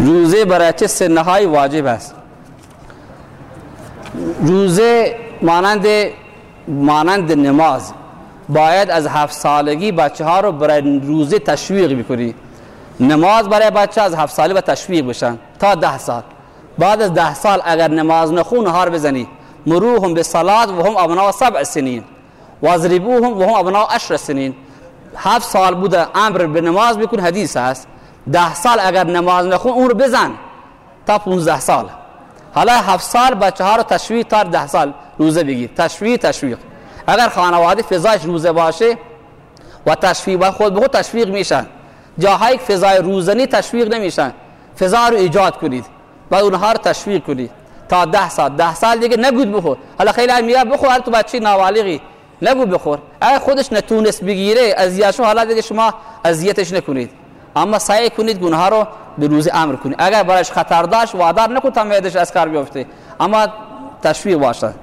روزه برای چه سنه های واجب است؟ روزه مانند مانند نماز. باید از هفت سالگی بچه ها رو برای روزه تشویق بکنی. نماز برای بچه از هفت ساله و تشویق بشن. تا ده سال. بعد از ده سال اگر نماز نخون هار بزنی. مروهم به صلات و هم ابناء سبع سنین. واضربوهم و هم ابناء عشر سنین. هفت سال بوده امر به نماز بکن حدیث هست. ده سال اگر نماز نخون اون رو بزن. تا 15 سال. حالا هفت سال بچه ها تشویق تا ده سال روزه بگیر. تشویق تشویق. اگر خانواده فضایش روزه باشه و تشویق خود به تشویق میشن. جاهای فضای روزنی تشویق نمیشن. فضا رو ایجاد کنید. و اونها رو تشویق کنید. تا ده سال. ده سال دیگه نگود بخور. حالا خیلی میگه بخور تو بچه نابالغی. نگو بخور. اگر خودش نتونست بگیره اذیتشو حالا دیگه شما اذیتش نکنید. اما سعی کنید گناه رو به روز امر کنید اگر برایش خطر داشت وادار نکن تا معدش از کار بیفته اما تشویق باشد